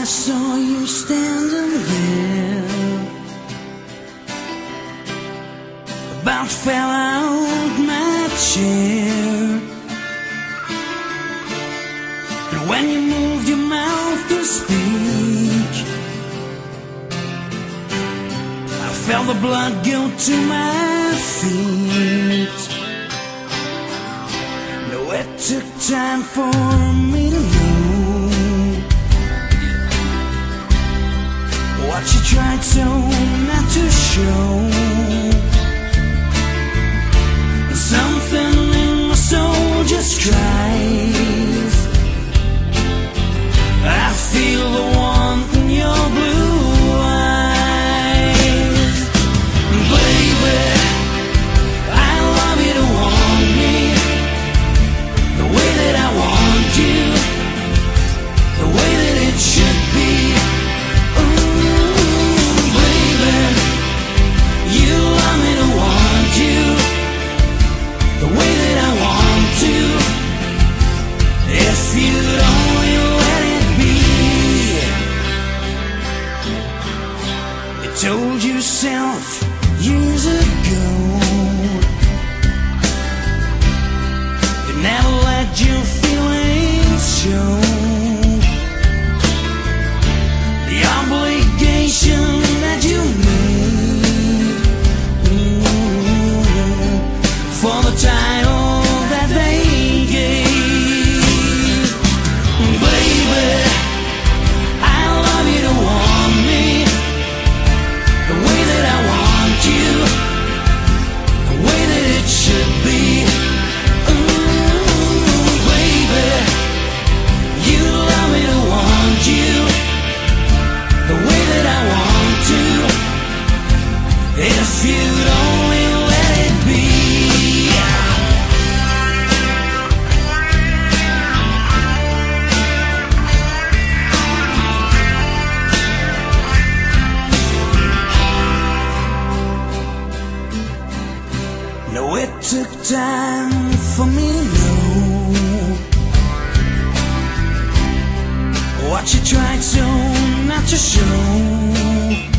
I saw you standing there. About fell out my chair. And when you moved your mouth to speak I felt the blood go to my feet. No, it took time for me to tried so not to show you. The way that it should took time for me to know what you tried so not to show.